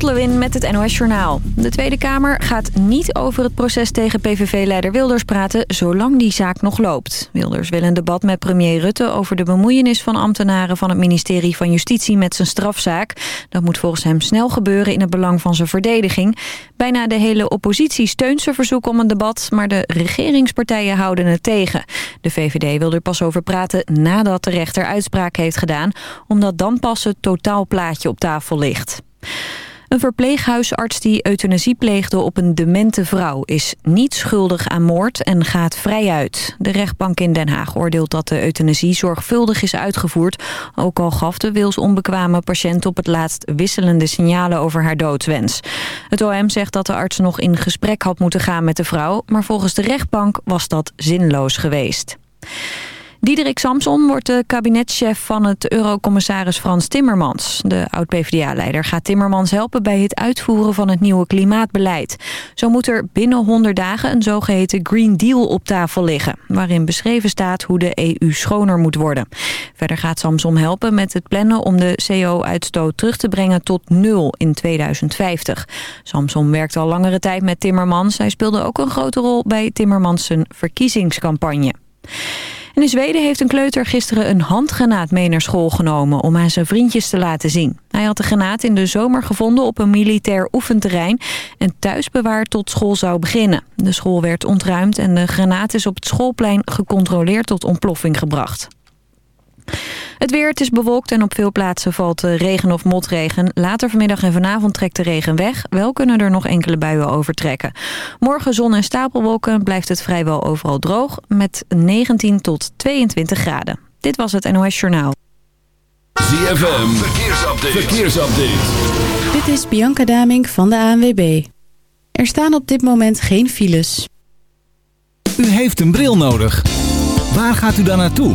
Lot met het NOS Journaal. De Tweede Kamer gaat niet over het proces tegen PVV-leider Wilders praten... zolang die zaak nog loopt. Wilders wil een debat met premier Rutte... over de bemoeienis van ambtenaren van het ministerie van Justitie... met zijn strafzaak. Dat moet volgens hem snel gebeuren in het belang van zijn verdediging. Bijna de hele oppositie steunt zijn verzoek om een debat... maar de regeringspartijen houden het tegen. De VVD wil er pas over praten nadat de rechter uitspraak heeft gedaan... omdat dan pas het totaalplaatje op tafel ligt. Een verpleeghuisarts die euthanasie pleegde op een demente vrouw... is niet schuldig aan moord en gaat vrij uit. De rechtbank in Den Haag oordeelt dat de euthanasie zorgvuldig is uitgevoerd... ook al gaf de wilsonbekwame patiënt op het laatst wisselende signalen over haar doodswens. Het OM zegt dat de arts nog in gesprek had moeten gaan met de vrouw... maar volgens de rechtbank was dat zinloos geweest. Diederik Samson wordt de kabinetchef van het eurocommissaris Frans Timmermans. De oud-PVDA-leider gaat Timmermans helpen bij het uitvoeren van het nieuwe klimaatbeleid. Zo moet er binnen 100 dagen een zogeheten Green Deal op tafel liggen... waarin beschreven staat hoe de EU schoner moet worden. Verder gaat Samson helpen met het plannen om de CO-uitstoot terug te brengen tot nul in 2050. Samson werkt al langere tijd met Timmermans. Hij speelde ook een grote rol bij Timmermans' verkiezingscampagne. In Zweden heeft een kleuter gisteren een handgranaat mee naar school genomen... om aan zijn vriendjes te laten zien. Hij had de granaat in de zomer gevonden op een militair oefenterrein... en thuis bewaard tot school zou beginnen. De school werd ontruimd en de granaat is op het schoolplein gecontroleerd tot ontploffing gebracht. Het weer, het is bewolkt en op veel plaatsen valt regen of motregen. Later vanmiddag en vanavond trekt de regen weg. Wel kunnen er nog enkele buien overtrekken. Morgen zon en stapelwolken blijft het vrijwel overal droog... met 19 tot 22 graden. Dit was het NOS Journaal. ZFM, verkeersupdate. verkeersupdate. Dit is Bianca Daming van de ANWB. Er staan op dit moment geen files. U heeft een bril nodig. Waar gaat u dan naartoe?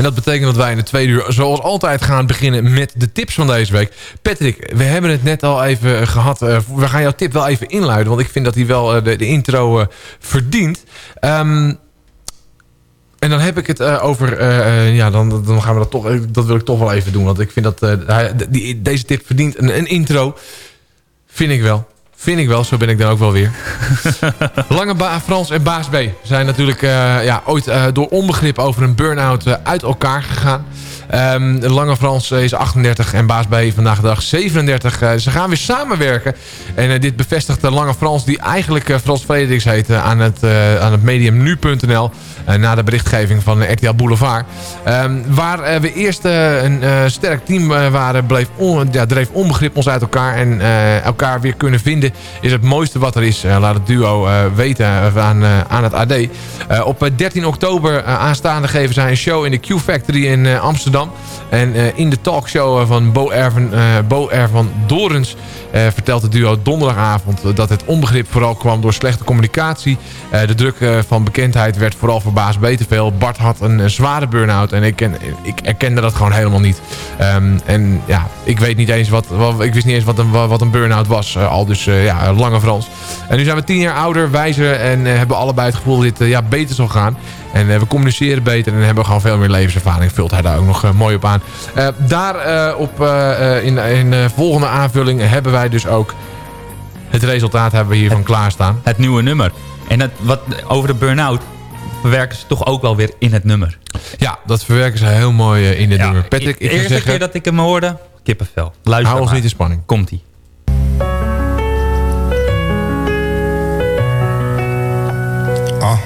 En dat betekent dat wij in de tweede uur zoals altijd gaan beginnen met de tips van deze week. Patrick, we hebben het net al even gehad. Uh, we gaan jouw tip wel even inluiden, want ik vind dat hij wel uh, de, intro verdient. Um, en dan heb ik het over... ja, dan, dan gaan we dat toch... Dat wil ik toch wel even doen. Want ik vind dat... deze tip verdient een, een intro. Vind ik wel. Vind ik wel, zo ben ik dan ook wel weer. Lange ba Frans en Baas B zijn natuurlijk uh, ja, ooit uh, door onbegrip over een burn-out uh, uit elkaar gegaan. Um, Lange Frans is 38 en Baas B vandaag de dag 37. ze gaan weer samenwerken. En dit bevestigt de Lange Frans, die eigenlijk Frans Frederiks heet, aan het, aan het medium nu.nl. na de berichtgeving van RTL Boulevard. Um, waar we eerst een sterk team waren, bleef on, ja, dreef onbegrip ons uit elkaar. En elkaar weer kunnen vinden is het mooiste wat er is. laat het duo weten aan, aan het AD. op 13 oktober aanstaande geven zij een show in de Q-Factory in Amsterdam En in de talkshow van Bo Ervan, Bo Ervan Dorens vertelt het duo donderdagavond dat het onbegrip vooral kwam door slechte communicatie. de druk van bekendheid werd vooral verbaasd beter veel. Bart had een, zware burn-out en ik, ken, ik erkende dat gewoon helemaal niet. Ehm, en ja, ik weet niet eens wat, wat, ik wist niet eens wat een, wat een burn-out was. al dus ja, lange Frans. En nu zijn we tien jaar ouder, wijzer en hebben allebei het gevoel dat dit ja, beter zal gaan. En we communiceren beter en hebben gewoon veel meer levenservaring. Vult hij daar ook nog mooi op aan. daar op, in, in de volgende aanvulling hebben wij dus ook... Het resultaat hebben we hiervan het, klaarstaan. Het nieuwe nummer. En het, wat, over de burn-out verwerken ze toch ook wel weer in het nummer. Ja, dat verwerken ze heel mooi in het nummer. Patrick, ik eerste zeggen, keer dat ik hem hoorde, kippenvel. Luister Hou ons niet in spanning. Komt-ie. Ah.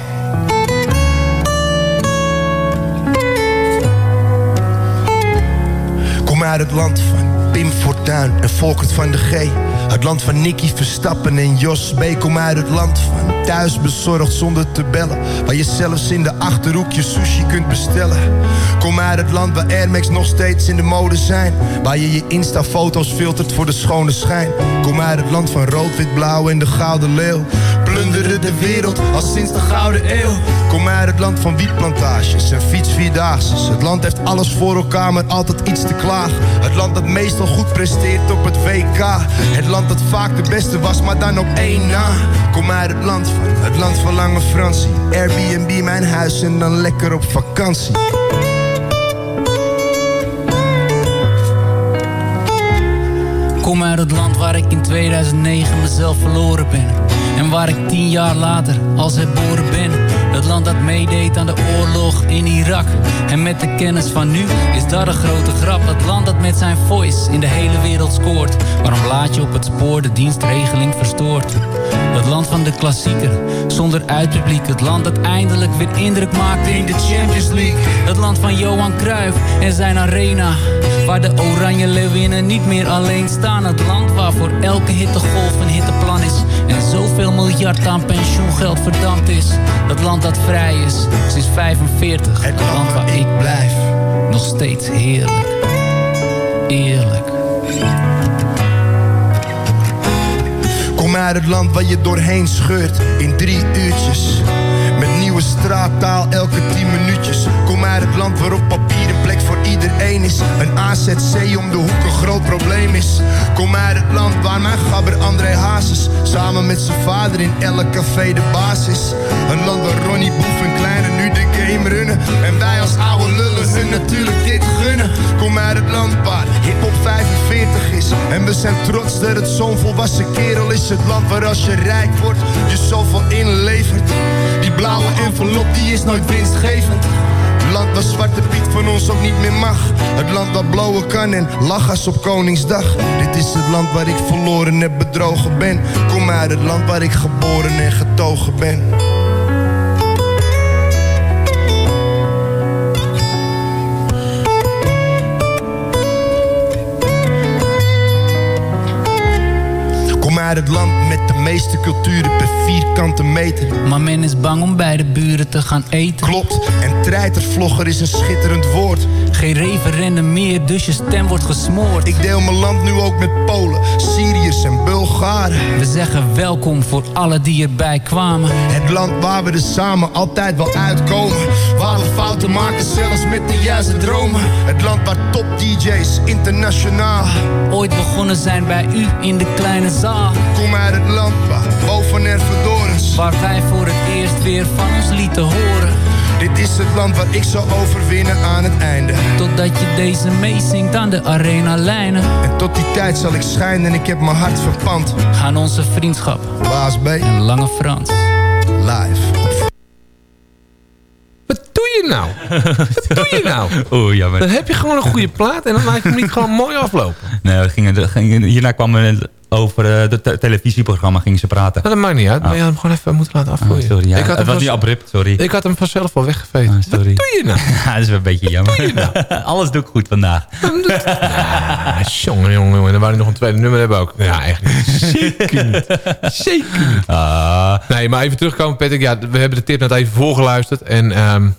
Uit het land van Pim Fortuyn en Volkert van de G. Het land van Nicky Verstappen en Jos B. Kom uit het land van thuis bezorgd zonder te bellen. Waar je zelfs in de Achterhoek je sushi kunt bestellen. Kom uit het land waar Air Max nog steeds in de mode zijn. Waar je je Insta-foto's filtert voor de schone schijn. Kom uit het land van rood, wit, blauw en de gouden leeuw. Plunderen de wereld al sinds de gouden eeuw. Kom uit het land van wietplantages en fietsvierdaagses. Het land heeft alles voor elkaar, maar altijd iets te klagen. Het land dat meestal goed presteert op het WK. Het land dat vaak de beste was, maar dan op één na. Kom uit het land van, het land van lange Fransie. Airbnb mijn huis en dan lekker op vakantie. Kom uit het land waar ik in 2009 mezelf verloren ben. En waar ik tien jaar later als herboren ben. Het land dat meedeed aan de oorlog in Irak. En met de kennis van nu is dat een grote grap. Het land dat met zijn voice in de hele wereld scoort. Waarom laat je op het spoor de dienstregeling verstoort? Het land van de klassieker, zonder uitpubliek. Het land dat eindelijk weer indruk maakte in de Champions League. Het land van Johan Cruijff en zijn arena. Waar de oranje leeuwinnen niet meer alleen staan. Het land waar voor elke hittegolf een hitteplan is. En zoveel miljard aan pensioengeld verdampt is. Het land dat vrij is, sinds 45. Het land waar ik blijf, nog steeds heerlijk. Eerlijk. Kom uit het land waar je doorheen scheurt in drie uurtjes. Met nieuwe straattaal elke tien minuutjes. Kom uit het land waarop papier een plek voor iedereen is. Een AZC om de hoek een groot probleem is. Kom uit het land waar mijn gabber André Hazes samen met zijn vader in elk café de baas is. Een land waar Ronnie Boef en Kleine nu de game runnen. En wij als oude lullen hun natuurlijk dit gunnen. Kom uit het land waar hip-hop 45 is. En we zijn trots dat het zo'n volwassen kerel is. Het land waar als je rijk wordt, je zoveel inlevert. Die blauwe envelop die is nooit winstgevend. Het land waar Zwarte Piet van ons ook niet meer mag. Het land waar blowen kan en lach als op Koningsdag. Dit is het land waar ik verloren en bedrogen ben. Kom uit het land waar ik geboren en getogen ben. Het land met de meeste culturen per vierkante meter. Maar men is bang om bij de buren te gaan eten. Klopt, en treitervlogger is een schitterend woord. Geen referendum meer, dus je stem wordt gesmoord. Ik deel mijn land nu ook met Polen, Syriërs en Bulgaren. We zeggen welkom voor alle die erbij kwamen. Het land waar we er samen altijd wel uitkomen. Waar we fouten maken, zelfs met de juiste dromen. Het land waar top DJ's internationaal ooit begonnen zijn bij u in de kleine zaal. Kom uit het land waar boven Ervedorens. Waar wij voor het eerst weer van ons lieten horen. Dit is het land waar ik zal overwinnen aan het einde. Totdat je deze meezingt aan de arena lijnen. En tot die tijd zal ik schijnen en ik heb mijn hart verpand. Aan onze vriendschap. Baas B. En Lange Frans. Live. Wat doe je nou? Wat doe je nou? Oeh, jammer. Dan heb je gewoon een goede plaat en dan laat je hem niet gewoon mooi aflopen. Nee, we gingen, hierna kwam er over het uh, televisieprogramma gingen ze praten. dat maakt niet uit. Maar je had hem gewoon even moeten laten. Oh, sorry, ja. ik had het was niet abrupt, sorry. Ik had hem vanzelf wel weggeveegd. Oh, sorry. Wat doe je nou? dat is wel een beetje jammer. Nou? Alles doe ik goed vandaag. ja, jongen, jongen, jongen. En dan wou je nog een tweede nummer hebben ook. Ja, niet. Zeker niet. Zeker niet. Ah. Nee, maar even terugkomen, Patrick. Ja, we hebben de tip net even voorgeluisterd. En... Um,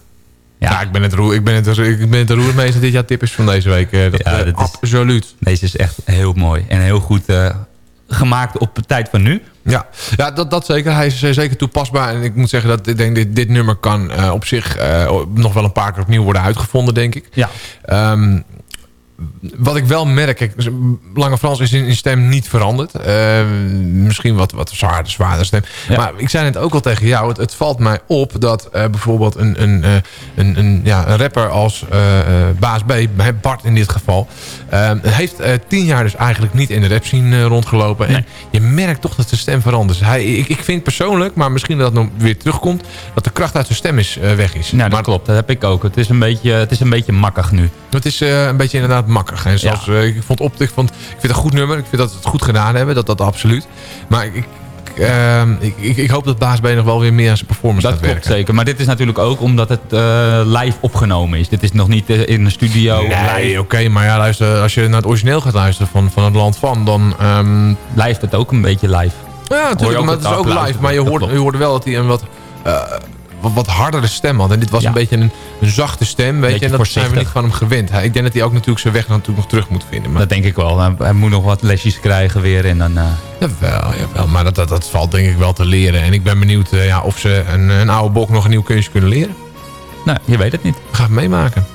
Ja, ik ben het roer, ik ben het, ik ben het roer mee dat dit jouw tip is van deze week. Dat, Ja, eh, dat is- absoluut. Deze is echt heel mooi. En heel goed eh, gemaakt op de tijd van nu. Ja, ja dat, dat zeker. Hij is eh, zeker toepasbaar. En ik moet zeggen dat ik denk, dit, dit nummer kan eh, op zich eh, nog wel een paar keer opnieuw worden uitgevonden, denk ik. Ja. Ehm, wat ik wel merk, kijk, Lange Frans is in, in stem niet veranderd. Ehm, misschien wat, wat zwaarder, zwaarder stem. Ja. Maar ik zei net ook al tegen jou, het, het valt mij op dat bijvoorbeeld een, een, een, een, ja, een rapper als eh, Baas B, Bart in dit geval, heeft eh, tien jaar dus eigenlijk niet in de rap scene eh, rondgelopen. En je merkt toch dat zijn stem verandert. Hij, ik, ik vind persoonlijk, maar misschien dat het nog weer terugkomt, dat de kracht uit zijn stem is, eh, weg is. Nou, dat klopt. Dat heb ik ook. Het is een beetje, het is een beetje makkig nu. Het is een beetje inderdaad makkig. En zoals, ik, vond op, ik, vond, ik vind het een goed nummer. Ik vind dat ze het goed gedaan hebben. Dat, dat absoluut. Maar ik, ik, ehm, ik, ik, ik hoop dat Baas B nog wel weer meer aan zijn performance Dat gaat klopt werken. zeker. Maar dit is natuurlijk ook omdat het eh, live opgenomen is. Dit is nog niet eh, in een studio. Nee, oké. maar ja, luister, als je naar het origineel gaat luisteren van, van het land van, dan... ehm Blijft het ook een beetje live. ja, natuurlijk, maar het is ook live. Maar je hoort, je hoorde wel dat hij een wat, eh, wat, wat hardere stem had. En dit was Ja. een beetje een, een zachte stem, weet je. En dat zijn we niet van hem gewend. Hij- Ik denk dat hij ook natuurlijk zijn weg natuurlijk nog terug moet vinden. Maar Dat denk ik wel. Hij, moet nog wat lesjes krijgen weer. En dan, eh, Jawel, jawel. Maar dat, dat, dat valt denk ik wel te leren. En ik ben benieuwd eh, ja, of ze een, een oude bok nog een nieuw kunstje kunnen leren. nou, je weet het niet. We gaan het meemaken.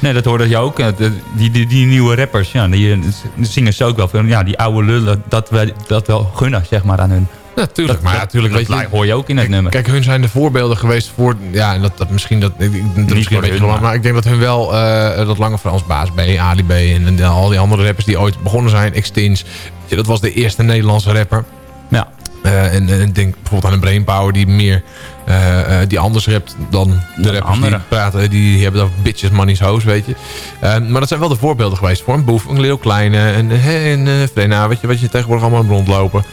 Nee, dat hoorde je ook. Eh, Die, die, die nieuwe rappers, ja, die zingen ze ook wel veel. Ja, die oude lullen, dat we dat wel gunnen, zeg maar, aan hun. Ja, tuurlijk. maar ja, dat, tuurlijk, dat weet je, hoor je ook in het nummer. Kijk, hun zijn de voorbeelden geweest voor... Ja, en dat, dat misschien... Dat, dat misschien een beetje hun, maar- maar ik denk dat hun wel... eh, dat Lange Frans, Baas B, Ali B... En, en al die andere rappers die ooit begonnen zijn. Extins. Dat was de eerste Nederlandse rapper. Ja. Eh, en, en ik denk bijvoorbeeld aan een Brainpower die meer... eh, eh, die anders rapt dan de rappers andere. die praten. Die hebben over bitches, money's, hoes, weet je. Eh, maar dat zijn wel de voorbeelden geweest voor een Boef, een Leo Kleine en, eh, en Vrena. Weet je, wat je tegenwoordig allemaal rondlopen.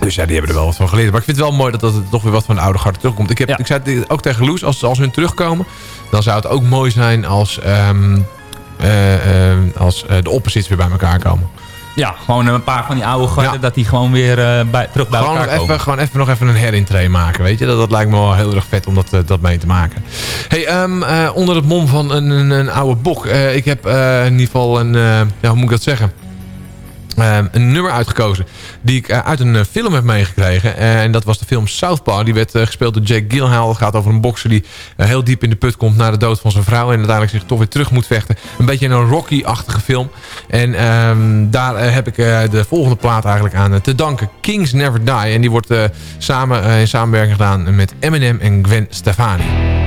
Dus ja, die hebben er wel wat van geleerd. Maar ik vind het wel mooi dat, dat het toch weer wat van de oude garde terugkomt. Ik, heb, Ja. ik zei het ook tegen Loes, als, als hun terugkomen... dan zou het ook mooi zijn als, ehm, eh, ehm, als eh, de opposites weer bij elkaar komen. Ja, gewoon een paar van die oude gasten, Ja. dat die gewoon weer eh, bij, terug bij Gewoon nog, elkaar komen. even, gewoon even nog even een herintree maken, weet je. Dat, dat lijkt me wel heel erg vet om dat, dat mee te maken. Hey, ehm, eh, onder het mom van een, een, een oude bok. ik heb in ieder geval een, ja, hoe moet ik dat zeggen? Eh, een nummer uitgekozen die ik eh, uit een eh, film heb meegekregen. Eh, en dat was de film Southpaw. Die werd gespeeld door Jake Gyllenhaal. Het gaat over een bokser die heel diep in de put komt na de dood van zijn vrouw. En uiteindelijk zich toch weer terug moet vechten. Een beetje een Rocky-achtige film. En ehm, daar heb ik de volgende plaat eigenlijk aan te danken. Kings Never Die. En die wordt samen in samenwerking gedaan met Eminem en Gwen Stefani.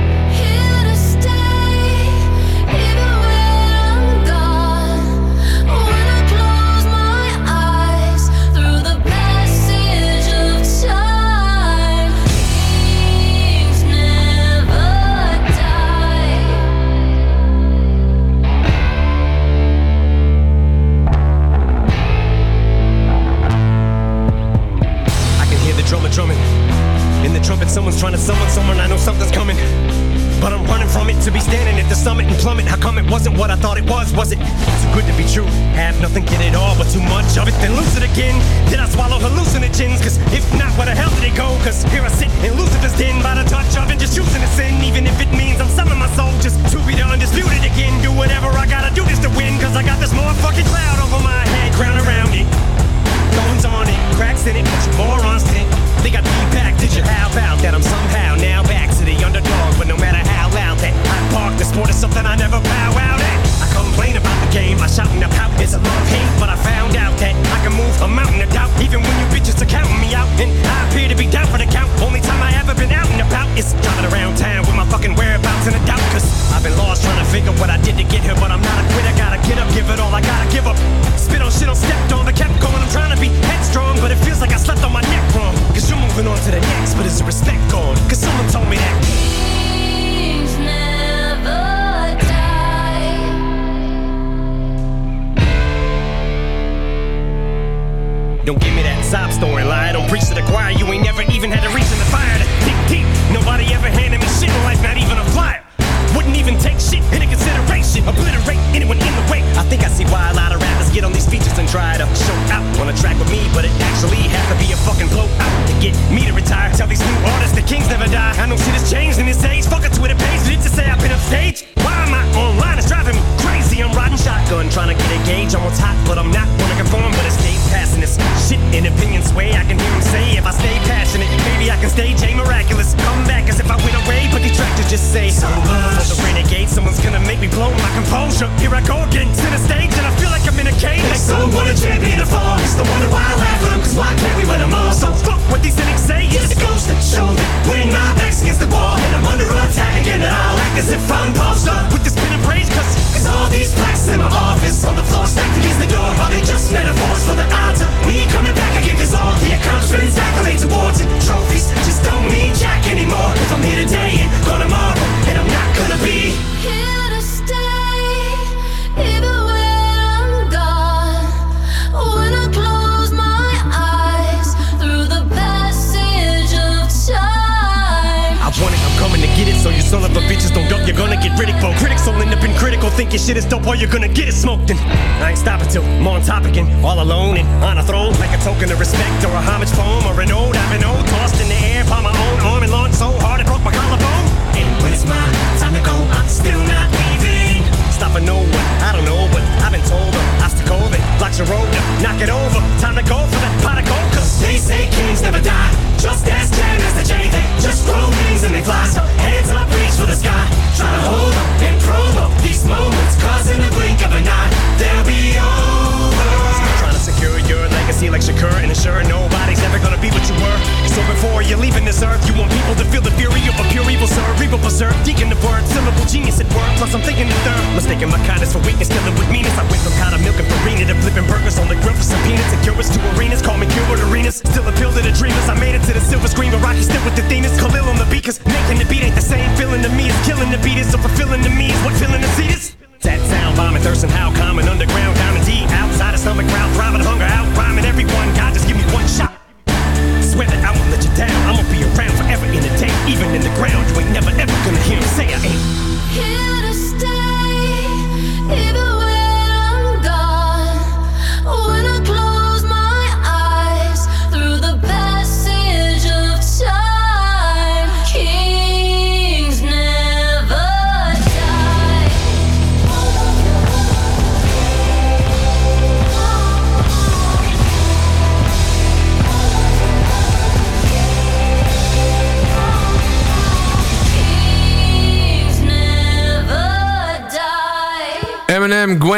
I'm trying to get a gauge on what's hot, but I'm not gonna conform. But it stays passing this shit in opinion's sway. I can hear him say, if I stay passionate, maybe I can stay J miraculous. Come back as if I win a make me blow my composure. Here I go again to the stage, and I feel like I'm in a cage. Like someone a champion to fall. It's the wonder why I laugh at 'cause why can't we win 'em all? So fuck what these cynics say. It's the ghost that showed me. When my back's against the wall, and I'm under attack again, and I'll act as if I'm posted up with this pen and praise, 'cause 'cause all these plaques in my office on the floor stacked against the door. Are they just metaphors for the odds of me coming back again? 'Cause all the accomplishments, accolades, awards, and trophies just don't mean jack anymore. If I'm here today and gonna be Here to stay, even when I'm gone. When I close my eyes through the passage of time. I want it, I'm coming to get it, so you son of a bitches don't duck, you're gonna get ridiculed. Critics will end up in critical, think your shit is dope, or you're gonna get it smoked. And I ain't stopping till I'm on top again, all alone and on a throne, like a token of respect or a homage poem or an ode. I've been old, tossed in the air by my own arm and launched so hard it broke my collarbone. It's my time to go, I'm still not leaving. Stopping no one, I don't know, but I've been told a obstacle that blocks your road knock it over. Time to go for that pot of gold, cause they say kings never die. Just as as the J, they just grow wings and they fly. So hands up, reach for the sky. Try to hold up and provoke these moments, cause in the blink of an eye, they'll be over. To secure your legacy like Shakur and ensure nobody's ever gonna be what you were. So before you're leaving this earth, you want people to feel the fury of a pure evil, sir. Evil preserve, deacon the word, syllable genius at work. Plus I'm thinking the third, mistaking my kindness for weakness, killing with meanness. I went from powder milk and farina to flipping burgers on the grill for some peanuts and to arenas. Call me Gilbert Arenas, still appeal to the dreamers. I made it to the silver screen, but Rocky still with the themes. Khalil on the cause making the beat ain't the same. Feeling to me is killing the beat is, so fulfilling to me is what feeling the seed is. That sound, bombing, thirsting, how everyone. God, just give me one shot. Swear that I won't let you down. I'ma be around forever in the day, even in the ground. You ain't never ever gonna hear me say I ain't.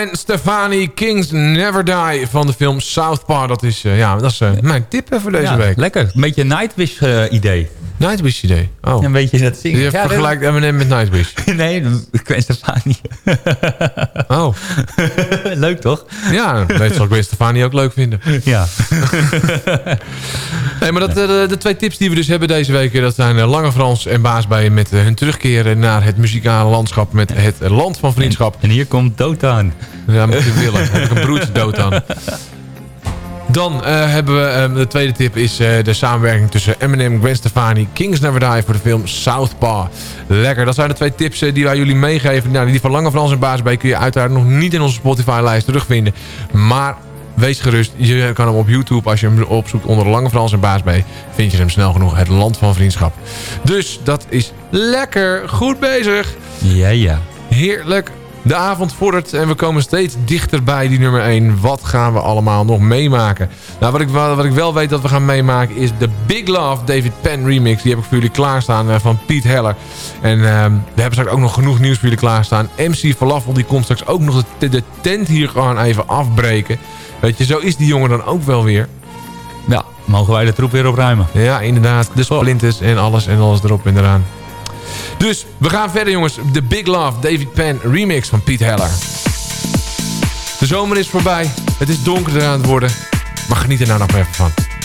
Gwen Stefani, Kings Never Die van de film Southpaw. Dat is, eh, ja, dat is eh, mijn tip eh, voor deze Ja, week. Lekker. Een beetje Nightwish idee. Nightwish idee. Oh. Een beetje dat zingen. Je Ja, vergelijkt Eminem met Nightwish. Nee, Gwen Stefani. Oh. Leuk toch? Ja, dat zal Gwen Stefani ook leuk vinden. Ja. Nee, maar dat, eh, de, de twee tips die we dus hebben deze week... eh, dat zijn eh, Lange Frans en Baas bij met hun terugkeren naar het muzikale landschap... met het land van vriendschap. En hier komt Dotan. Ja, moet je willen. Heb ik een broertje dood aan. Dan eh, hebben we, eh, de tweede tip is eh, de samenwerking tussen Eminem, Gwen Stefani, Kings Never Die voor de film Southpaw. Lekker, dat zijn de twee tips eh, die wij jullie meegeven. Nou, die van Lange Frans en Baas kun je uiteraard nog niet in onze Spotify-lijst terugvinden. Maar wees gerust, je kan hem op YouTube, als je hem opzoekt onder Lange Frans en Baas vind je hem snel genoeg. Het land van vriendschap. Dus dat is lekker, goed bezig. Ja, ja. Heerlijk. De avond vordert en we komen steeds dichter bij die nummer 1. Wat gaan we allemaal nog meemaken? Nou, wat ik, wel- wat ik wel weet dat we gaan meemaken is de Big Love David Penn remix. Die heb ik voor jullie klaarstaan eh, van Piet Heller. En ehm, we hebben straks ook nog genoeg nieuws voor jullie klaarstaan. MC Falafel die komt straks ook nog de, de tent hier gewoon even afbreken. Weet je, zo is die jongen dan ook wel weer. Ja, mogen wij de troep weer opruimen. Ja, inderdaad. De splinters en alles en alles erop en eraan. Dus we gaan verder jongens. De Big Love David Penn remix van Piet Heller. De zomer is voorbij. Het is donkerder aan het worden. Maar geniet er nou nog even van.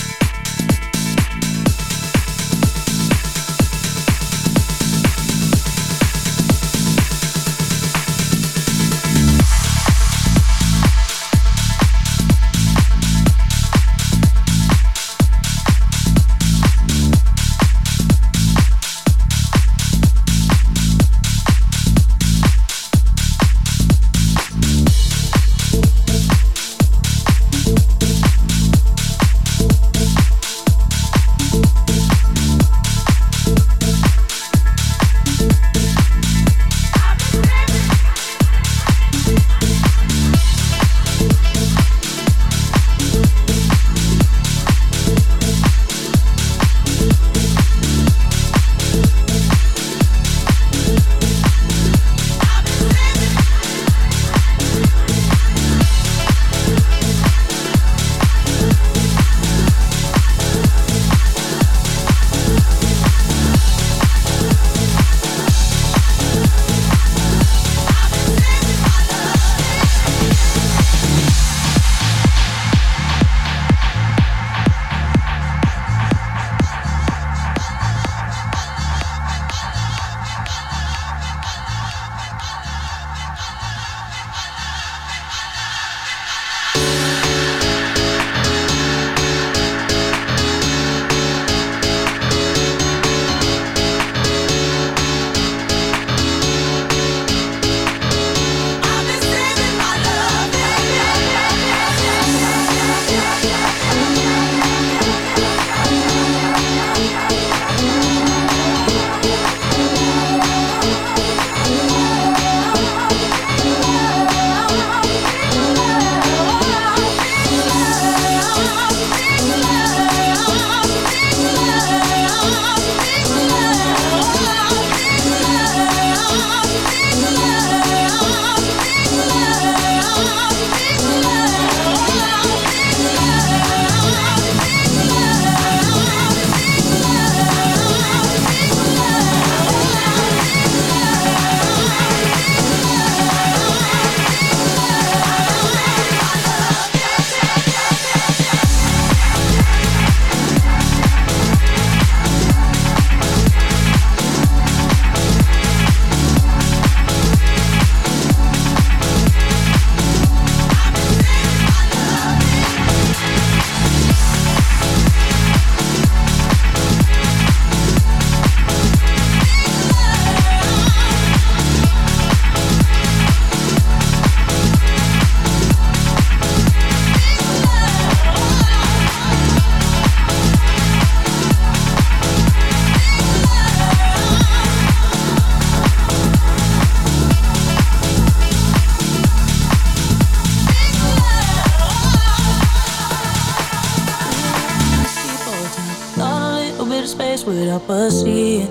Help us see it.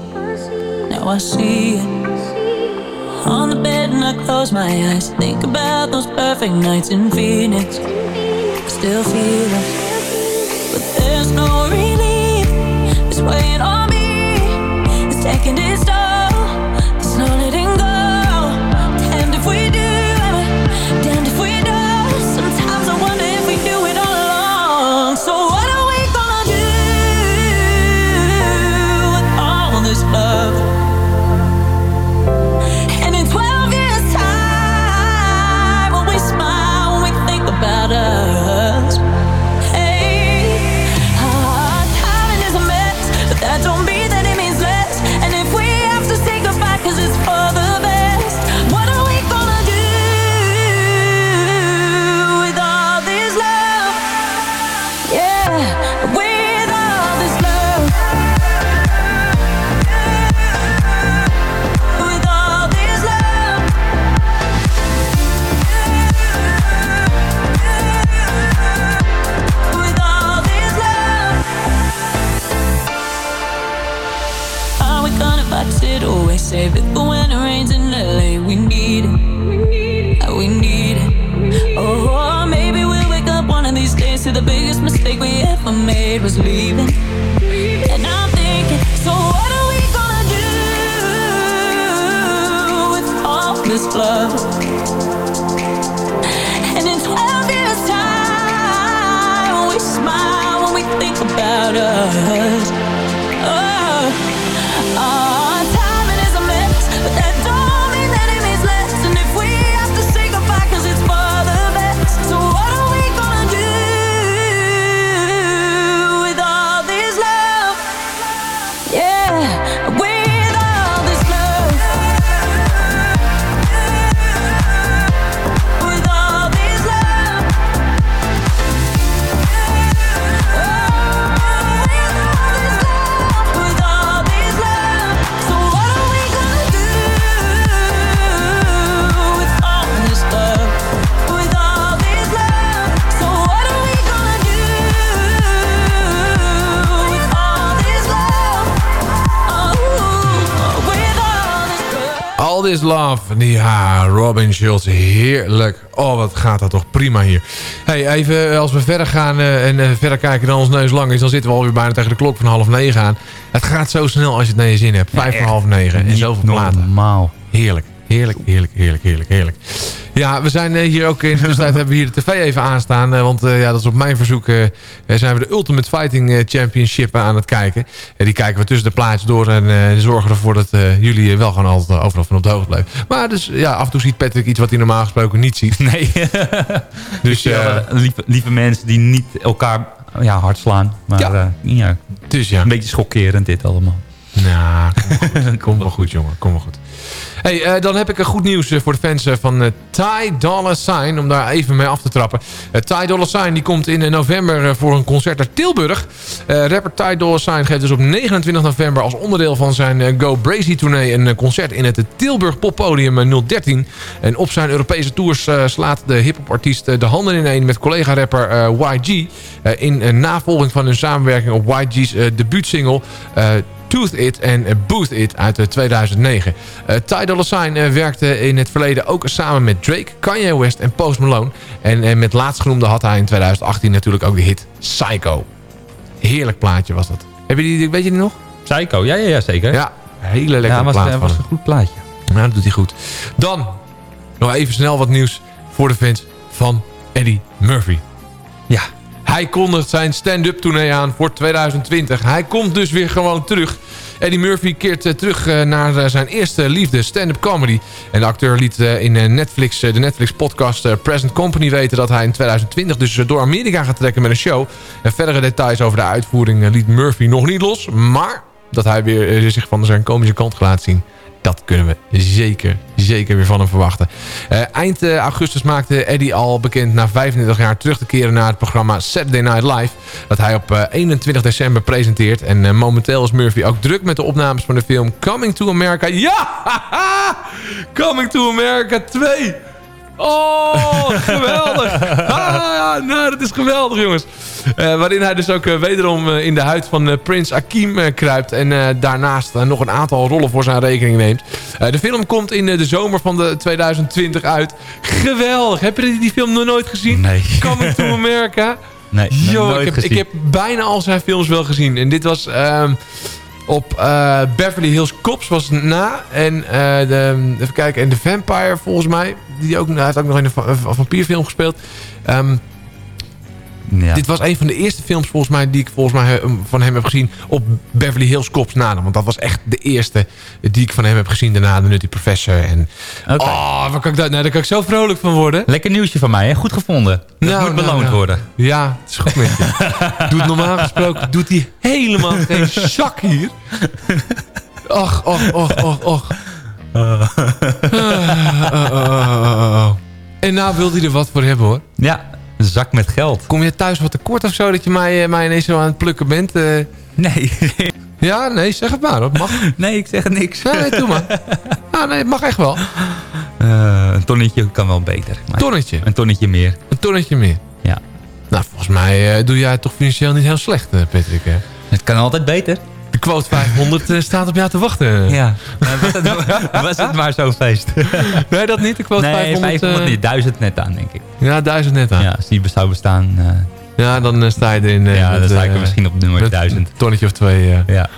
Now I see it. On the bed and I close my eyes. Think about those perfect nights in Phoenix. I Still feel it. But there's no relief. It's weighing on me. It's taking its toll. my maid was leaving. This Love. Ja, Robin Schulz. Heerlijk. Oh, wat gaat dat toch prima hier. Hey, even eh, als we verder gaan eh, en eh, verder kijken dan ons neus lang is... dan zitten we alweer bijna tegen de klok van half negen aan. Het gaat zo snel als je het naar je zin hebt. Vijf voor half negen. En zoveel platen. normaal. Heerlijk. Heerlijk, heerlijk, heerlijk, heerlijk, heerlijk. Ja, we zijn eh, hier ook in de tussentijd hebben we hier de tv even aanstaan. eh, want eh, ja, dat is op mijn verzoek zijn we de Ultimate Fighting Championship aan het kijken. En die kijken we tussen de plaatjes door en zorgen ervoor dat jullie wel gewoon altijd overal van op de hoogte blijven. Maar dus ja, af en toe ziet Patrick iets wat hij normaal gesproken niet ziet. Nee. Dus ja, lieve, lieve mensen die niet elkaar ja, hard slaan. Maar Ja. ja. ja, dus ja. een beetje schokkerend dit allemaal. Nou, kom wel goed jongen, kom wel goed. Hey, eh, dan heb ik een goed nieuws eh, voor de fans eh, van Ty Dolla Sign. Om daar even mee af te trappen. Ty Dolla Sign die komt in november voor een concert naar Tilburg. Rapper Ty Dolla Sign geeft dus op 29 november als onderdeel van zijn Go Brazy tournee... een concert in het Tilburg Poppodium eh, 013. En op zijn Europese tours slaat de hiphopartiest de handen ineen met collega-rapper YG. in navolging van hun samenwerking op YG's debuutsingle... eh, Tooth It en eh, Booth It uit eh, 2009. Eh Ty Dolla Sign eh, werkte in het verleden ook samen met Drake, Kanye West en Post Malone. En eh, met laatstgenoemde had hij in 2018 natuurlijk ook de hit Psycho. Heerlijk plaatje was dat. Heb je die, weet je die nog? Psycho, ja, ja, ja zeker. Ja, hele lekkere ja, was, plaat eh, van was een goed plaatje. Ja, dat doet hij goed. Dan nog even snel wat nieuws voor de fans van Eddie Murphy. Ja. Hij kondigt zijn stand-up tournee aan voor 2020. Hij komt dus weer gewoon terug. Eddie Murphy keert eh, terug eh, naar eh, zijn eerste liefde, stand-up comedy. En de acteur liet in Netflix, de Netflix-podcast Present Company weten... dat hij in 2020 dus door Amerika gaat trekken met een show. En verdere details over de uitvoering liet Murphy nog niet los. Maar dat hij weer zich van zijn komische kant laten zien... Dat kunnen we zeker, zeker weer van hem verwachten. Eh, eind eh, augustus maakte Eddie al bekend na 35 jaar terug te keren naar het programma Saturday Night Live. Dat hij op eh, 21 december presenteert. En eh, momenteel is Murphy ook druk met de opnames van de film Coming to America. Ja! Coming to America 2! Oh, geweldig! Ah, nou, dat is geweldig, jongens. Eh, waarin hij dus ook eh, wederom eh, in de huid van Prins Akim kruipt. En daarnaast nog een aantal rollen voor zijn rekening neemt. De film komt in de zomer van de 2020 uit. Geweldig. Heb je die, film nog nooit gezien? Nee. Coming to America. Nee, Yo, nooit ik, heb, gezien. ik heb bijna al zijn films wel gezien. En dit was ehm, op Beverly Hills Cops was het na. En, de, even kijken, en The Vampire volgens mij. Die ook, hij heeft ook nog in een vampierfilm gespeeld. Ehm, Ja. Dit was een van de eerste films volgens mij die ik volgens mij eh, van hem heb gezien op Beverly Hills Cops na. Want dat was echt de eerste die ik van hem heb gezien daarna. De Nutty Professor. En, Oké. Oh, waar kan ik daar, nou, daar kan ik zo vrolijk van worden. Lekker nieuwsje van mij, hè? Goed gevonden. Dat Nou, moet nou, beloond nou. worden. Ja, het is goed met je. Doet normaal gesproken doet hij helemaal geen zak hier. Och, och, och, och, och. Ah, ah, ah, ah. En nou wil hij er wat voor hebben hoor. Ja, een zak met geld. Kom je thuis wat tekort of zo dat je mij, eh, mij ineens zo aan het plukken bent? eh? Nee. Ja, nee, zeg het maar. Dat mag. Nee, ik zeg niks. Nee, doe maar. Ja, nee, het mag echt wel. Eh, een tonnetje kan wel beter. maar Tonnetje. Een tonnetje meer. Een tonnetje meer. Ja. Nou, volgens mij doe jij het toch financieel niet heel slecht, Patrick. hè? Het kan altijd beter. Quote 500 eh, staat op jou te wachten. Ja. Was, het, was het maar zo'n feest. Nee, dat niet? De quote nee, 500? 500 eh, niet. 1000 net aan, denk ik. Ja, duizend net aan. Ja, als die zou bestaan... eh, Ja, dan sta je erin. ja, met, dan sta ik er misschien op nummer met 1000. Een tonnetje of twee. Ja.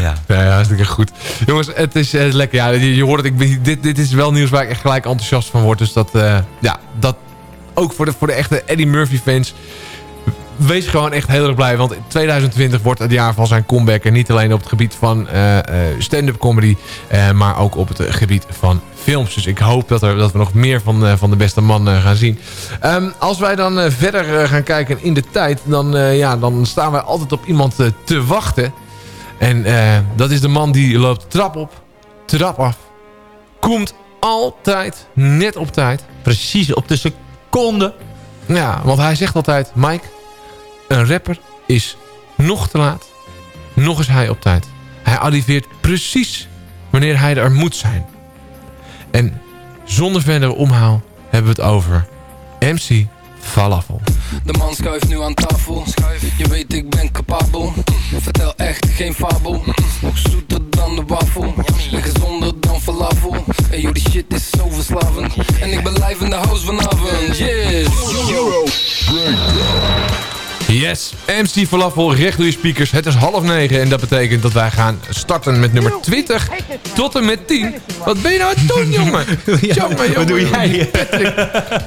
ja. Ja, ja, hartstikke goed. Jongens, het is lekker. Ja, je, je hoort het. Ik ben, dit, dit is wel nieuws waar ik echt gelijk enthousiast van word. Dus dat, ja, dat ook voor de, voor de echte Eddie Murphy fans. Wees gewoon echt heel erg blij. Want 2020 wordt het jaar van zijn comeback. En niet alleen op het gebied van eh, eh, stand-up comedy. eh, maar ook op het gebied van films. Dus ik hoop dat, er, dat we nog meer van, van de beste man gaan zien. Ehm, als wij dan verder gaan kijken in de tijd. Dan, ja, dan staan wij altijd op iemand te wachten. En dat is de man die loopt trap op, trap af. Komt altijd net op tijd. Precies op de seconde. Ja, want hij zegt altijd... Mike, een rapper is nog te laat. Nog is hij op tijd. Hij arriveert precies wanneer hij er moet zijn. En zonder verdere omhaal hebben we het over MC Falafel. De man schuift nu aan tafel. Je weet ik ben capabel. Vertel echt geen fabel. Nog zoeter dan de wafel. En gezonder dan falafel. En joh, die shit is zo verslavend. En ik ben live in de house vanavond. Yes. Yes, MC Falafel, recht door je speakers. Het is half negen en dat betekent dat wij gaan starten met nummer 20 tot en met 10. Wat ben je nou aan het doen, jongen? jongen, jongen, wat doe jij?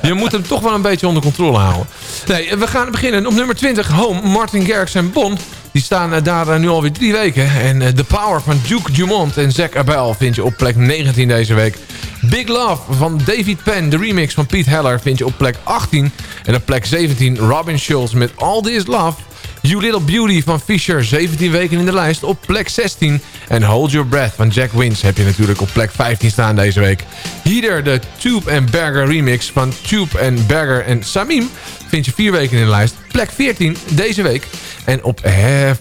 Je moet hem toch wel een beetje onder controle houden. Nee, we gaan beginnen op nummer 20. Home, Martin Garrix en Bon. Die staan eh, daar eh, nu alweer drie weken. En eh, The Power van Duke Dumont en Zack Abel vind je op plek 19 deze week. Big Love van David Penn, de remix van Pete Heller, vind je op plek 18. En op plek 17 Robin Schulz met All This Love. You Little Beauty van Fisher, 17 weken in de lijst op plek 16. En Hold Your Breath van Jack Wins heb je natuurlijk op plek 15 staan deze week. Heater, de Tube and Berger remix van Tube and Berger en Samim... vind je vier weken in de lijst. Plek 14 deze week. En op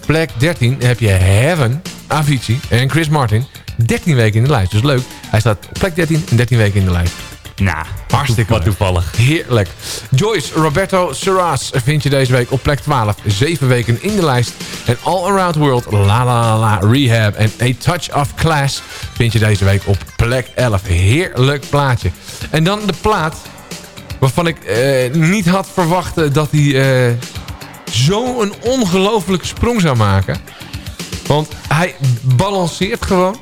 plek 13 heb je Heaven, Avicii en Chris Martin... 13 weken in de lijst, dus leuk. Hij staat op plek 13 en 13 weken in de lijst. Nou, Hartstikke wat toevallig. Heerlijk. Joyce Roberto Serras vind je deze week op plek 12. Zeven weken in de lijst. En All Around World, La La La La, Rehab en A Touch of Class... vind je deze week op plek 11. Heerlijk plaatje. En dan de plaat waarvan ik eh, niet had verwacht eh, dat hij eh, zo'n ongelofelijke sprong zou maken. Want hij balanceert gewoon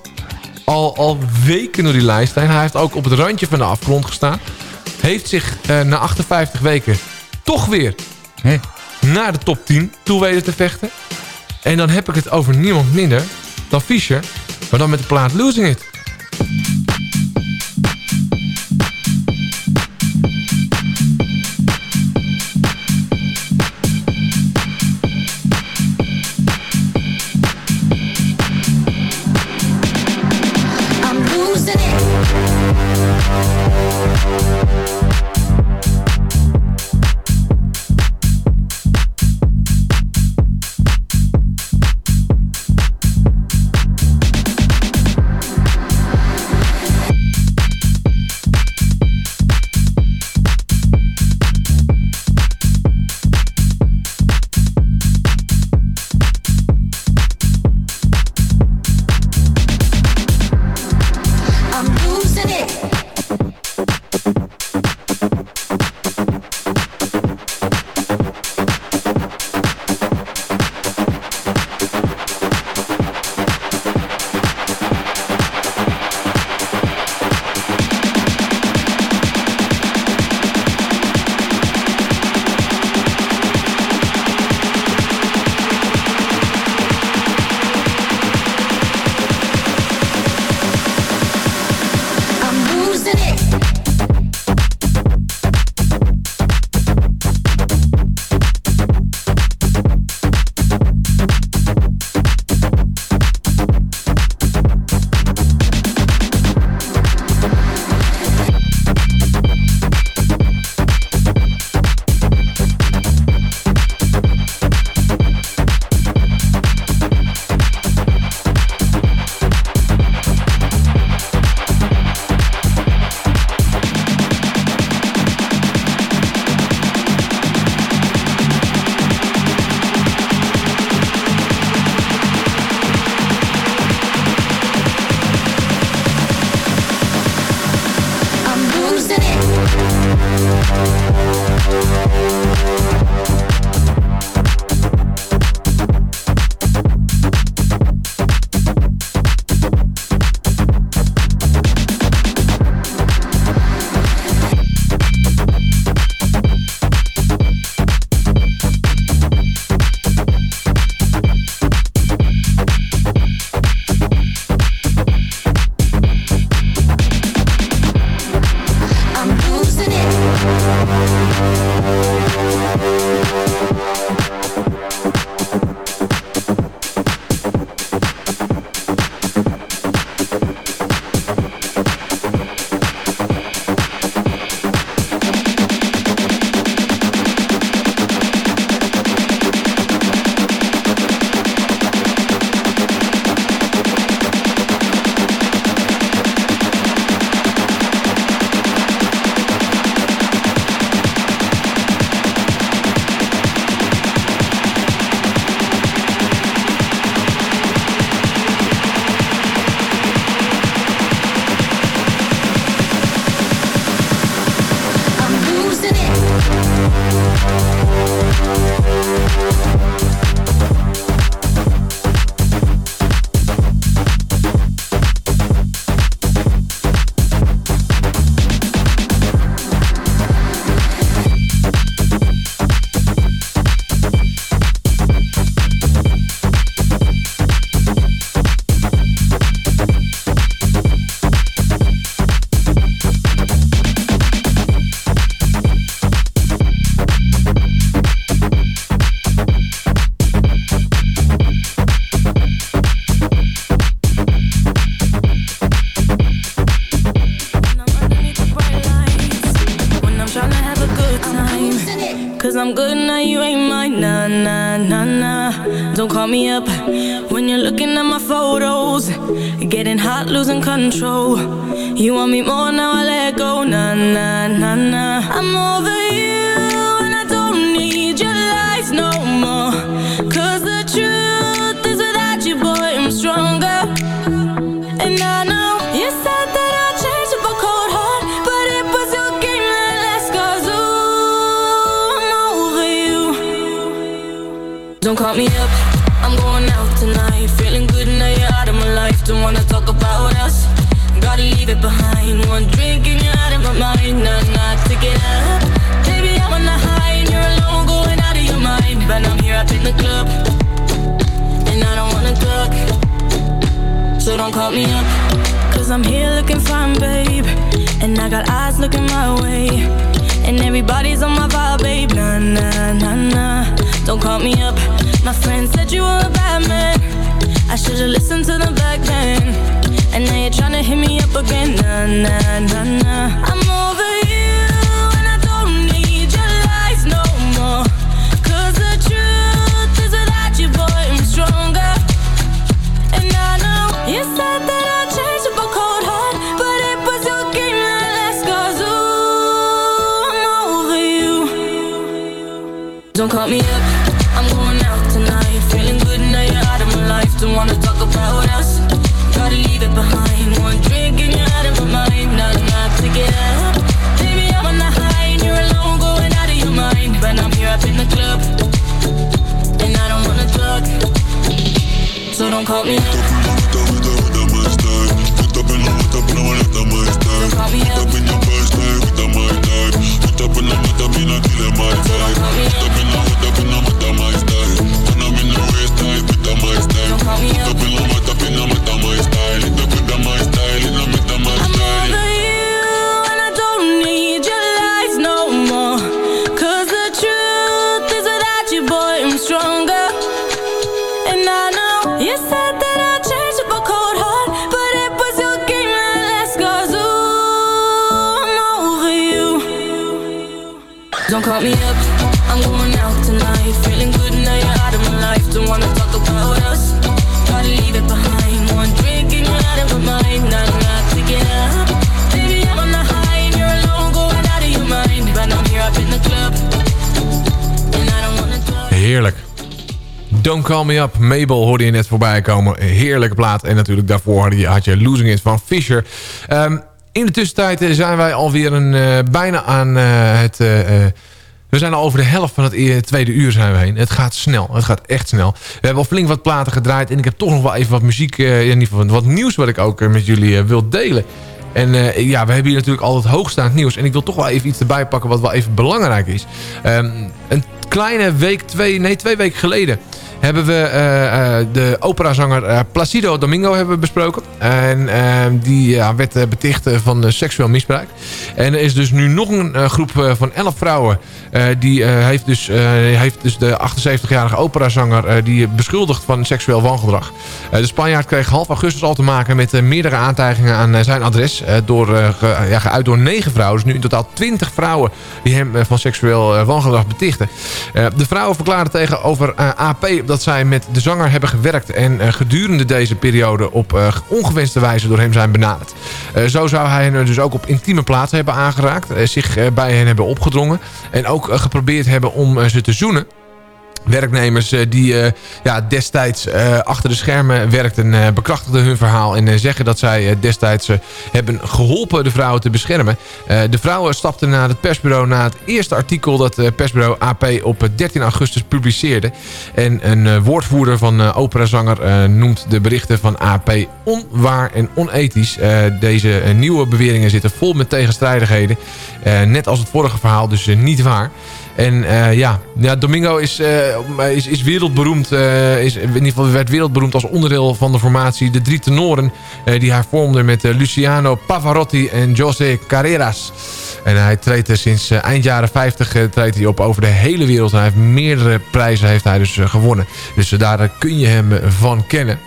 al, al weken door die lijst heen. Hij heeft ook op het randje van de afgrond gestaan. Heeft zich eh, na 58 weken toch weer naar de top 10 toe weten te vechten. En dan heb ik het over niemand minder dan Fischer. Maar dan met de plaat Losing It. Call Me Up. Mabel hoorde je net voorbij komen. Heerlijke plaat. En natuurlijk daarvoor had je, Losing It van Fisher. Ehm, in de tussentijd eh, zijn wij alweer een, eh, bijna aan eh, het... we zijn al over de helft van het e- tweede uur zijn we heen. Het gaat snel. Het gaat echt snel. We hebben al flink wat platen gedraaid. En ik heb toch nog wel even wat muziek... in ieder geval wat nieuws wat ik ook met jullie wil delen. En ja, we hebben hier natuurlijk altijd hoogstaand nieuws. En ik wil toch wel even iets erbij pakken wat wel even belangrijk is. Ehm, een kleine week, twee, nee, twee weken geleden hebben we eh, eh, de operazanger eh, Placido Domingo hebben besproken. En ehm, die werd beticht van seksueel misbruik. En er is dus nu nog een groep van 11 vrouwen. die heeft, dus, heeft dus de 78-jarige operazanger die beschuldigd van seksueel wangedrag. De Spanjaard kreeg half augustus al te maken met meerdere aantijgingen aan zijn adres. door, ge- ja, geuit door 9 vrouwen. Dus nu in totaal 20 vrouwen die hem van seksueel wangedrag betichten. De vrouwen verklaarden tegenover AP dat zij met de zanger hebben gewerkt... en eh, gedurende deze periode op eh, ongewenste wijze door hem zijn benaderd. Eh, zo zou hij hen dus ook op intieme plaatsen hebben aangeraakt... zich bij hen hebben opgedrongen... en ook geprobeerd hebben om ze te zoenen. Werknemers eh, die eh, ja, destijds eh, achter de schermen werkten... eh, bekrachtigden hun verhaal en zeggen dat zij destijds hebben geholpen de vrouwen te beschermen. De vrouwen stapten naar het persbureau na het eerste artikel... dat persbureau AP op eh, 13 augustus publiceerde. En een woordvoerder van operazanger noemt de berichten van AP onwaar en onethisch. Deze nieuwe beweringen zitten vol met tegenstrijdigheden. Net als het vorige verhaal, dus niet waar. En eh, ja, ja, Domingo is, eh, is, is wereldberoemd. eh, is, in ieder geval werd wereldberoemd als onderdeel van de formatie De Drie Tenoren. die hij vormde met Luciano Pavarotti en José Carreras. En hij treedt sinds eind jaren 50 eh, treedt hij op over de hele wereld. En hij heeft meerdere prijzen heeft hij dus gewonnen. Dus daar kun je hem van kennen.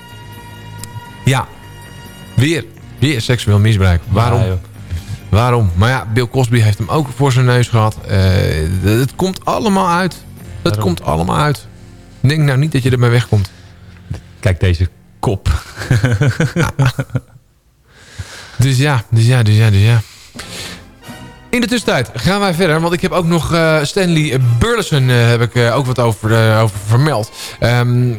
Ja, weer, weer seksueel misbruik. Waarom? Waarom? Maar ja, Bill Cosby heeft hem ook voor zijn neus gehad. Eh, het komt allemaal uit. Het komt allemaal uit. Denk nou niet dat je ermee wegkomt. Kijk deze kop. Dus ja, dus ja, dus ja, dus ja. In de tussentijd gaan wij verder, want ik heb ook nog eh, Stanley Burleson eh, heb ik ook wat over, over vermeld. Ehm,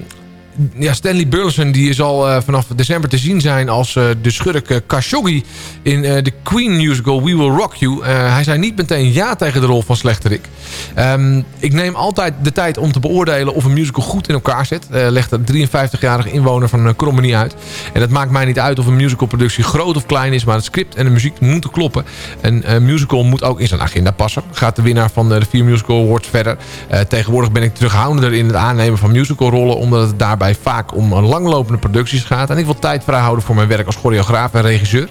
ja, Stanley Burleson die zal eh, vanaf december te zien zijn als eh, de schurk eh, Khashoggi in de Queen musical We Will Rock You. Hij zei niet meteen ja tegen de rol van Slechterik. Ehm, ik neem altijd de tijd om te beoordelen of een musical goed in elkaar zit. Legt de 53-jarige inwoner van uh, Krommenie uit. En het maakt mij niet uit of een musicalproductie groot of klein is, maar het script en de muziek moeten kloppen. Een musical moet ook in zijn agenda passen. Gaat de winnaar van de vier musical awards verder. Tegenwoordig ben ik terughoudender in het aannemen van musicalrollen, omdat het daarbij vaak om langlopende producties gaat. En ik wil tijd vrijhouden voor mijn werk als choreograaf en regisseur.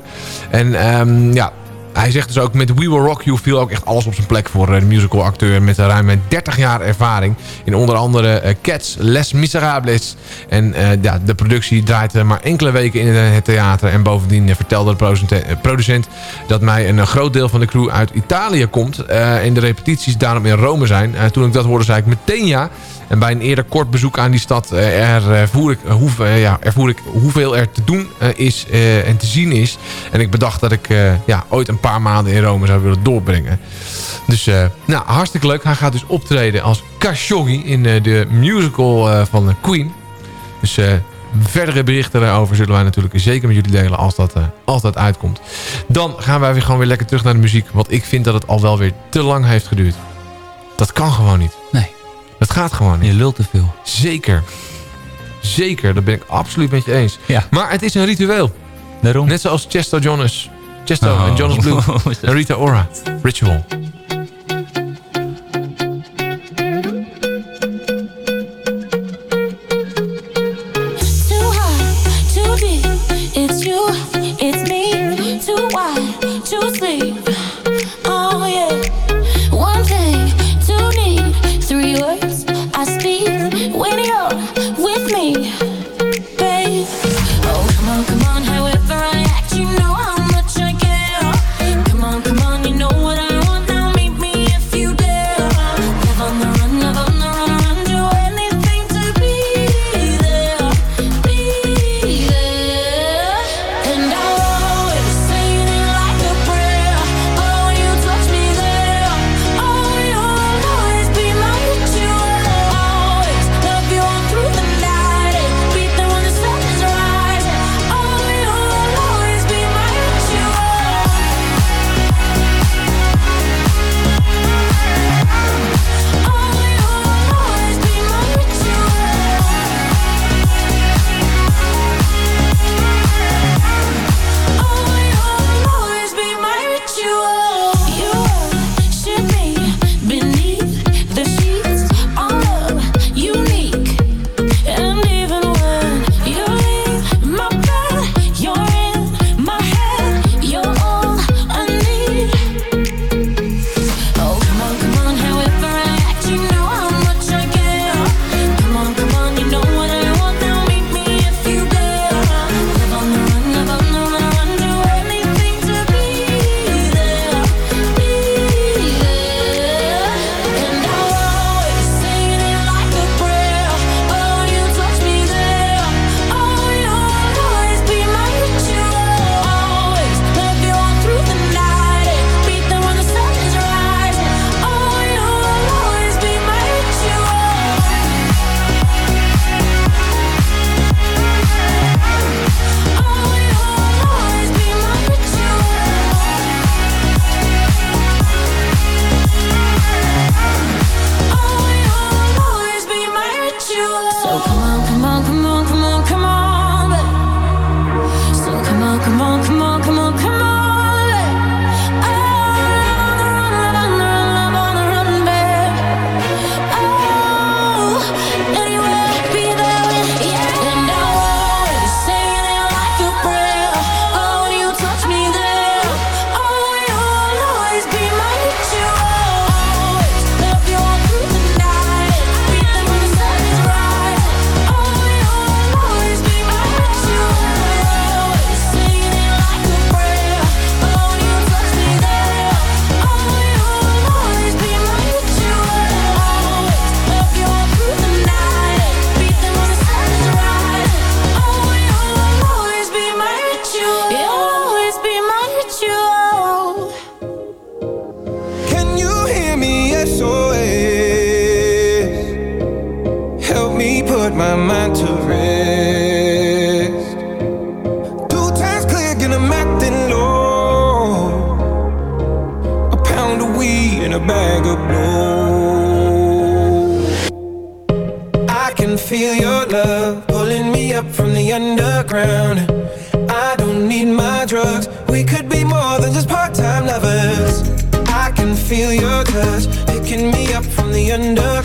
En ehm, ja, hij zegt dus ook met We Will Rock You viel ook echt alles op zijn plek voor eh, de musicalacteur met ruim 30 jaar ervaring. In onder andere eh, Cats, Les Miserables. En eh, ja, de productie draait maar enkele weken in het theater. En bovendien vertelde de producent, dat mij een groot deel van de crew uit Italië komt. en de repetities daarom in Rome zijn. Eh, toen ik dat hoorde zei ik meteen ja. En bij een eerder kort bezoek aan die stad eh, ervoer ik, eh, hoe, eh, ja, ik hoeveel er te doen is en te zien is. En ik bedacht dat ik ja, ooit een paar maanden in Rome zou willen doorbrengen. Dus nou, hartstikke leuk. Hij gaat dus optreden als Khashoggi in de musical van Queen. Dus verdere berichten daarover zullen wij natuurlijk zeker met jullie delen als dat, als dat uitkomt. Dan gaan wij weer gewoon weer lekker terug naar de muziek. Want ik vind dat het al wel weer te lang heeft geduurd. Dat kan gewoon niet. Dat gaat gewoon niet. Je lult te veel. Zeker. Zeker, dat ben ik absoluut met je eens. Ja. Maar het is een ritueel. Daarom. Net zoals Chesto Jonas. Chesto Oh. en Jonas Blue. En Rita Ora. Ritual.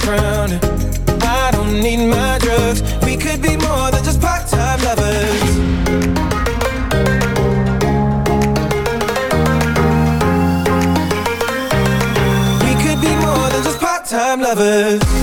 drowning. I don't need my drugs. We could be more than just part-time lovers. We could be more than just part-time lovers.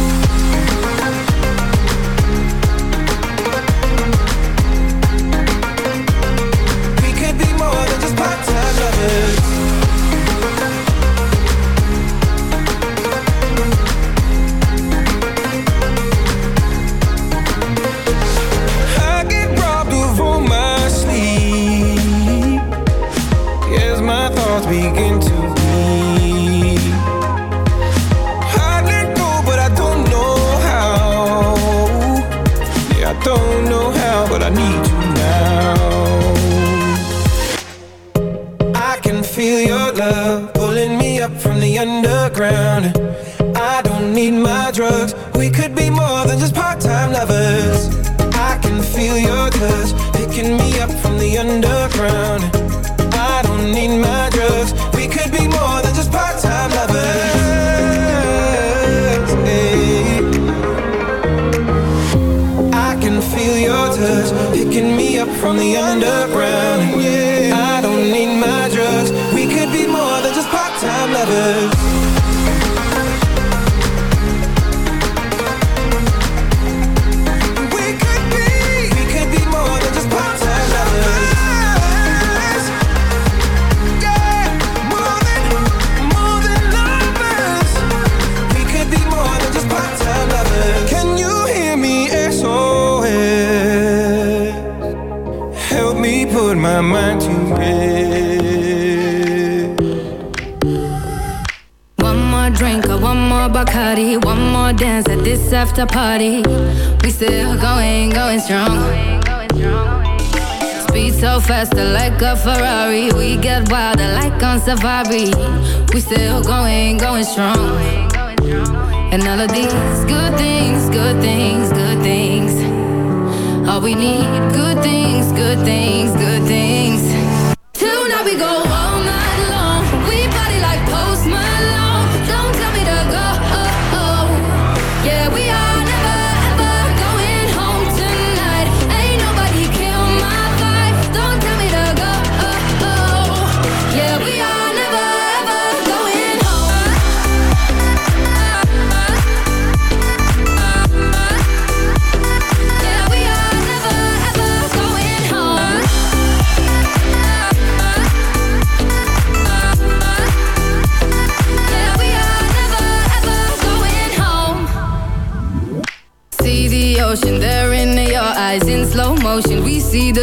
one more drink one more bacardi one more dance at this after party. We still going, going strong. Speed so fast, like a Ferrari. We get wilder, like on safari. We still going, going strong. And all of these good things, good things, good things. All we need, good things, good things, good things we go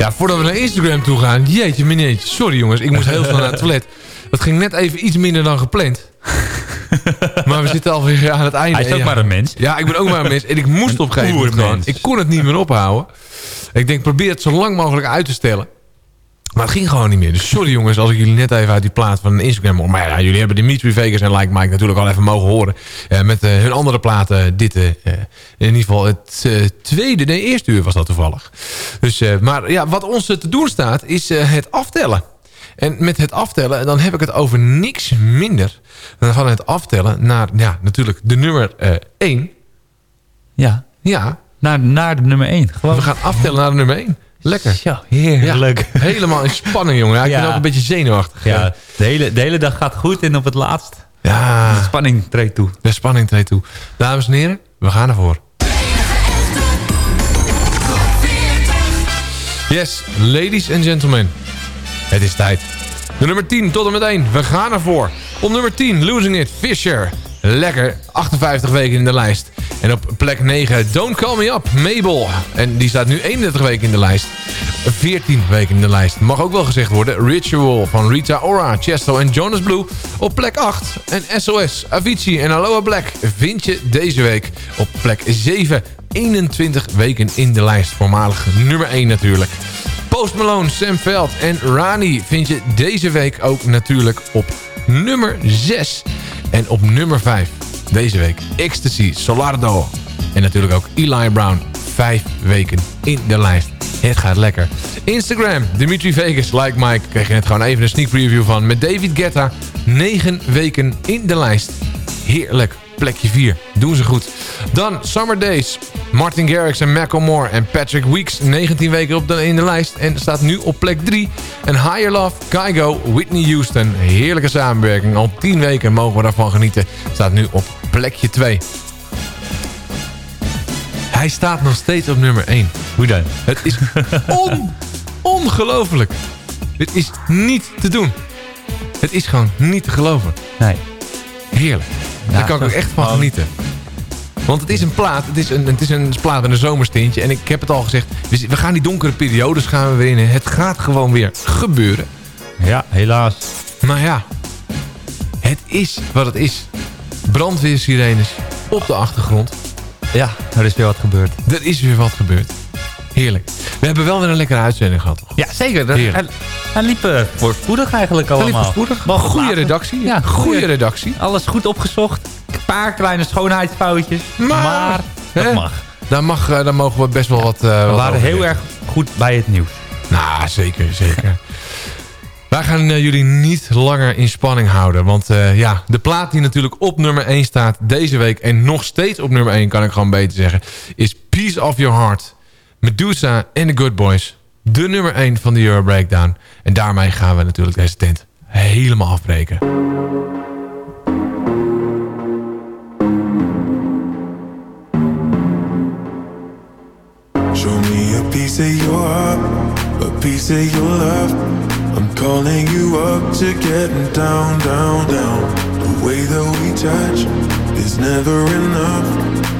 Ja, voordat we naar Instagram toe gaan. Jeetje, meneertje. Sorry jongens, ik moest heel snel naar het toilet. Dat ging net even iets minder dan gepland. maar we zitten alweer aan het einde. Hij is ook Ja. maar een mens. Ja, ik ben ook maar een mens. En ik moest op een gegeven moment gewoon. oermens. Ik kon het niet meer ophouden. Ik denk, probeer het zo lang mogelijk uit te stellen. Maar het ging gewoon niet meer. Dus sorry jongens als ik jullie net even uit die plaat van Instagram... hoor. Maar ja, jullie hebben Dimitri Vegas en Like Mike natuurlijk al even mogen horen. Eh, met eh, hun andere platen. Dit eh, in ieder geval het tweede, nee, eerste uur was dat toevallig. Dus, maar ja, wat ons te doen staat is het aftellen. En met het aftellen, dan heb ik het over niks minder... dan van het aftellen naar, ja, natuurlijk de nummer 1. Ja. Ja. Naar, naar de nummer 1. Gewoon. We gaan aftellen naar de nummer 1. Lekker. Ja, heerlijk. Ja, helemaal in spanning, jongen. Ja, ik ben ook een beetje zenuwachtig. Ja, de hele, de hele dag gaat goed en op het laatst... Ja. De spanning treedt toe. De spanning treedt toe. Dames en heren, we gaan ervoor. Yes, ladies and gentlemen. Het is tijd. De nummer 10 tot en met 1. We gaan ervoor. Op nummer 10, Losing It, Fisher. Lekker, 58 weken in de lijst. En op plek 9, Don't Call Me Up, Mabel. En die staat nu 31 weken in de lijst. 14 weken in de lijst. Mag ook wel gezegd worden. Ritual van Rita Ora, Chesto en Jonas Blue. Op plek 8. En SOS, Avicii en Aloha Black vind je deze week op plek 7. 21 weken in de lijst. Voormalig nummer 1 natuurlijk. Post Malone, Sam Veld en Rani vind je deze week ook natuurlijk op nummer 6. En op nummer 5 deze week Ecstasy, Solardo. En natuurlijk ook Eli Brown. Vijf weken in de lijst. Het gaat lekker. Instagram, Dimitri Vegas, like Mike. Kreeg je net gewoon even een sneak preview van. Met David Guetta. 9 weken in de lijst. Heerlijk. Plekje 4. Doen ze goed. Dan Summer Days. Martin Garrix en Macklemore en Patrick Weeks. 19 weken op de, in de lijst. En staat nu op plek 3. En Higher Love, Kygo, Whitney Houston. Heerlijke samenwerking. Al 10 weken mogen we daarvan genieten. Staat nu op plekje 2. Hij staat nog steeds op nummer 1. Hoe dan? Het is on, ongelooflijk. Het is niet te doen. Het is gewoon niet te geloven. Nee. Heerlijk. Daar kan ik ook echt van genieten. Want het is een plaat. Het is een, het is een plaat met een zomerstintje. En ik heb het al gezegd. We, we gaan die donkere periodes gaan we weer in. Het gaat gewoon weer gebeuren. Ja, helaas. Maar ja. Het is wat het is. Brandweersirenes op de achtergrond. Ja, er is weer wat gebeurd. Er is weer wat gebeurd. Heerlijk. We hebben wel weer een lekkere uitzending gehad. Toch? Ja, zeker. Dat, hij, hij liep voorspoedig eigenlijk Hij liep allemaal. voorspoedig. Wel Goede redactie. Ja, Goede redactie. Alles goed opgezocht. Een paar kleine schoonheidsfoutjes. Maar, dat hè? mag. Daar, mag, eh, daar mogen we best wel wat... eh, We waren heel erg goed bij het nieuws. Nou, zeker, zeker. Wij gaan jullie niet langer in spanning houden. Want ja, de plaat die natuurlijk op nummer 1 staat deze week... en nog steeds op nummer 1, kan ik gewoon beter zeggen... is Peace of Your Heart. Medusa en The Good Boys. De nummer 1 van de Euro Breakdown. En daarmee gaan we natuurlijk deze tent helemaal afbreken. Show me a piece of your heart, a piece of your love. I'm calling you up to getting down, down, down. The way that we touch is never enough.